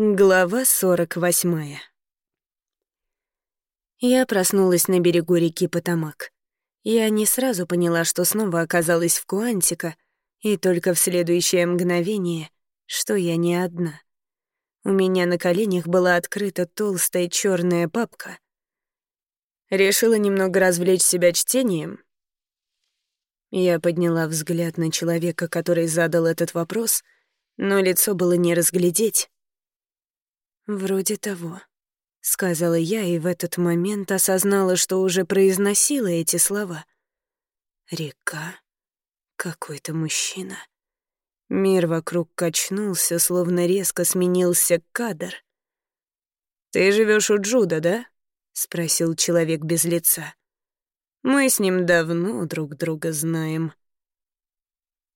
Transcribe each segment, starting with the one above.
Глава сорок восьмая. Я проснулась на берегу реки Потамак. Я не сразу поняла, что снова оказалась в Куантика, и только в следующее мгновение, что я не одна. У меня на коленях была открыта толстая черная папка. Решила немного развлечь себя чтением. Я подняла взгляд на человека, который задал этот вопрос, но лицо было не разглядеть. «Вроде того», — сказала я, и в этот момент осознала, что уже произносила эти слова. «Река, какой-то мужчина». Мир вокруг качнулся, словно резко сменился кадр. «Ты живешь у Джуда, да?» — спросил человек без лица. «Мы с ним давно друг друга знаем».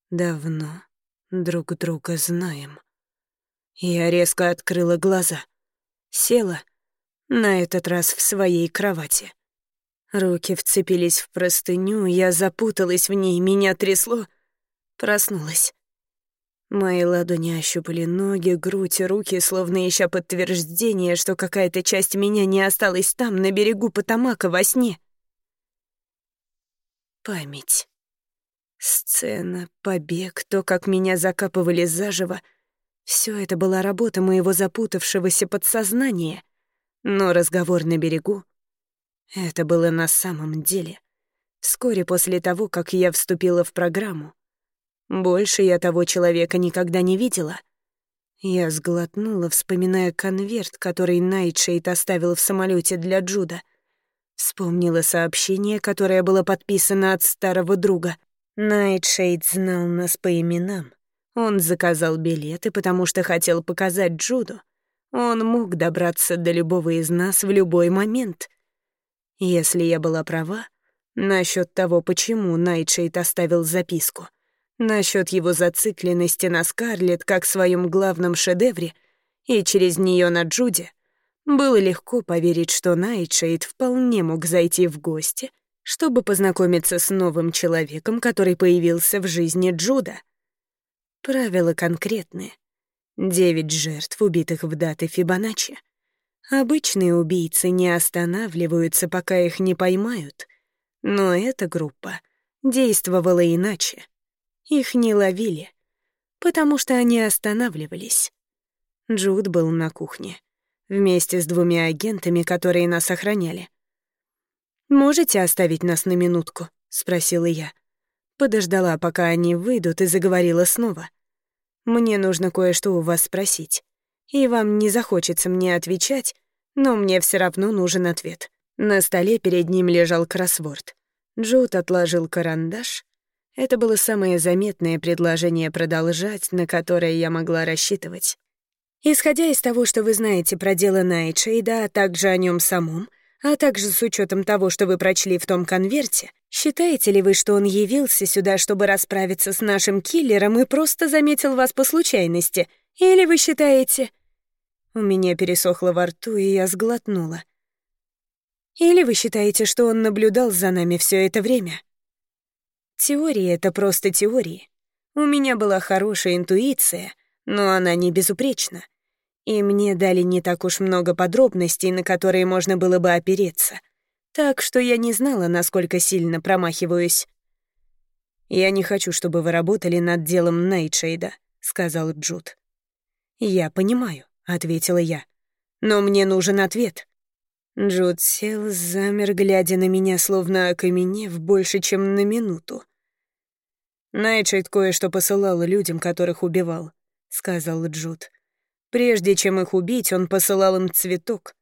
«Давно друг друга знаем». Я резко открыла глаза. Села, на этот раз в своей кровати. Руки вцепились в простыню, я запуталась в ней, меня трясло. Проснулась. Мои ладони ощупали ноги, грудь и руки, словно ища подтверждение, что какая-то часть меня не осталась там, на берегу Потамака, во сне. Память. Сцена, побег, то, как меня закапывали заживо — все это была работа моего запутавшегося подсознания. Но разговор на берегу — это было на самом деле. Вскоре после того, как я вступила в программу. Больше я того человека никогда не видела. Я сглотнула, вспоминая конверт, который Найтшейд оставил в самолете для Джуда. Вспомнила сообщение, которое было подписано от старого друга. Найтшейд знал нас по именам. Он заказал билеты, потому что хотел показать Джуду. Он мог добраться до любого из нас в любой момент. Если я была права насчет того, почему Найтшейд оставил записку, насчет его зацикленности на Скарлетт как своем главном шедевре и через нее на Джуде, было легко поверить, что Найтшейд вполне мог зайти в гости, чтобы познакомиться с новым человеком, который появился в жизни Джуда — Правила конкретные. Девять жертв, убитых в даты Фибоначчи. Обычные убийцы не останавливаются, пока их не поймают. Но эта группа действовала иначе. Их не ловили, потому что они останавливались. Джуд был на кухне, вместе с двумя агентами, которые нас охраняли. «Можете оставить нас на минутку?» — спросила я. Подождала, пока они выйдут, и заговорила снова. «Мне нужно кое-что у вас спросить. И вам не захочется мне отвечать, но мне все равно нужен ответ». На столе перед ним лежал кроссворд. Джуд отложил карандаш. Это было самое заметное предложение продолжать, на которое я могла рассчитывать. Исходя из того, что вы знаете про дело Найтшейда, а также о нем самом, а также с учетом того, что вы прочли в том конверте, считаете ли вы, что он явился сюда, чтобы расправиться с нашим киллером и просто заметил вас по случайности? Или вы считаете... У меня пересохло во рту, и я сглотнула. Или вы считаете, что он наблюдал за нами все это время? Теории — это просто теории. У меня была хорошая интуиция, но она не безупречна и мне дали не так уж много подробностей, на которые можно было бы опереться. Так что я не знала, насколько сильно промахиваюсь. «Я не хочу, чтобы вы работали над делом Найтшейда», — сказал Джуд. «Я понимаю», — ответила я. «Но мне нужен ответ». Джуд сел, замер, глядя на меня, словно окаменев больше, чем на минуту. «Найтшейд кое-что посылал людям, которых убивал», — сказал Джуд. Прежде чем их убить, он посылал им цветок.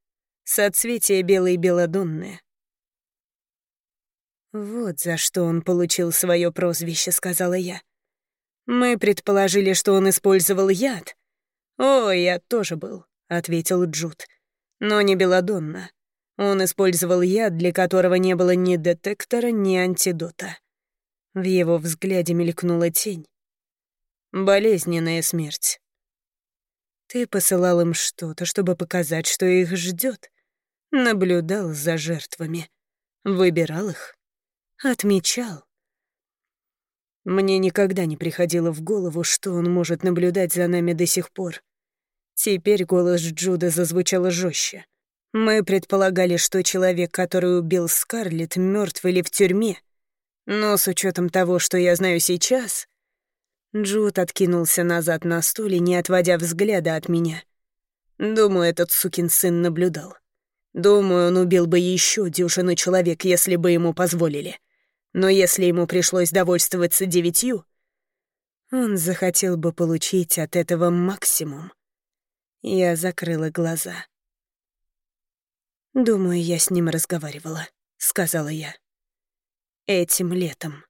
Соцветие белой белодонное. «Вот за что он получил свое прозвище», — сказала я. «Мы предположили, что он использовал яд». «О, я тоже был», — ответил Джуд. «Но не белодонна. Он использовал яд, для которого не было ни детектора, ни антидота». В его взгляде мелькнула тень. «Болезненная смерть. Ты посылал им что-то, чтобы показать, что их ждет. Наблюдал за жертвами. Выбирал их. Отмечал. Мне никогда не приходило в голову, что он может наблюдать за нами до сих пор. Теперь голос Джуда зазвучал жестче. Мы предполагали, что человек, который убил Скарлетт, мертв или в тюрьме. Но с учетом того, что я знаю сейчас... Джуд откинулся назад на стуле, не отводя взгляда от меня. Думаю, этот сукин сын наблюдал. Думаю, он убил бы еще дюжину человек, если бы ему позволили. Но если ему пришлось довольствоваться девятью, он захотел бы получить от этого максимум. Я закрыла глаза. «Думаю, я с ним разговаривала», — сказала я. «Этим летом».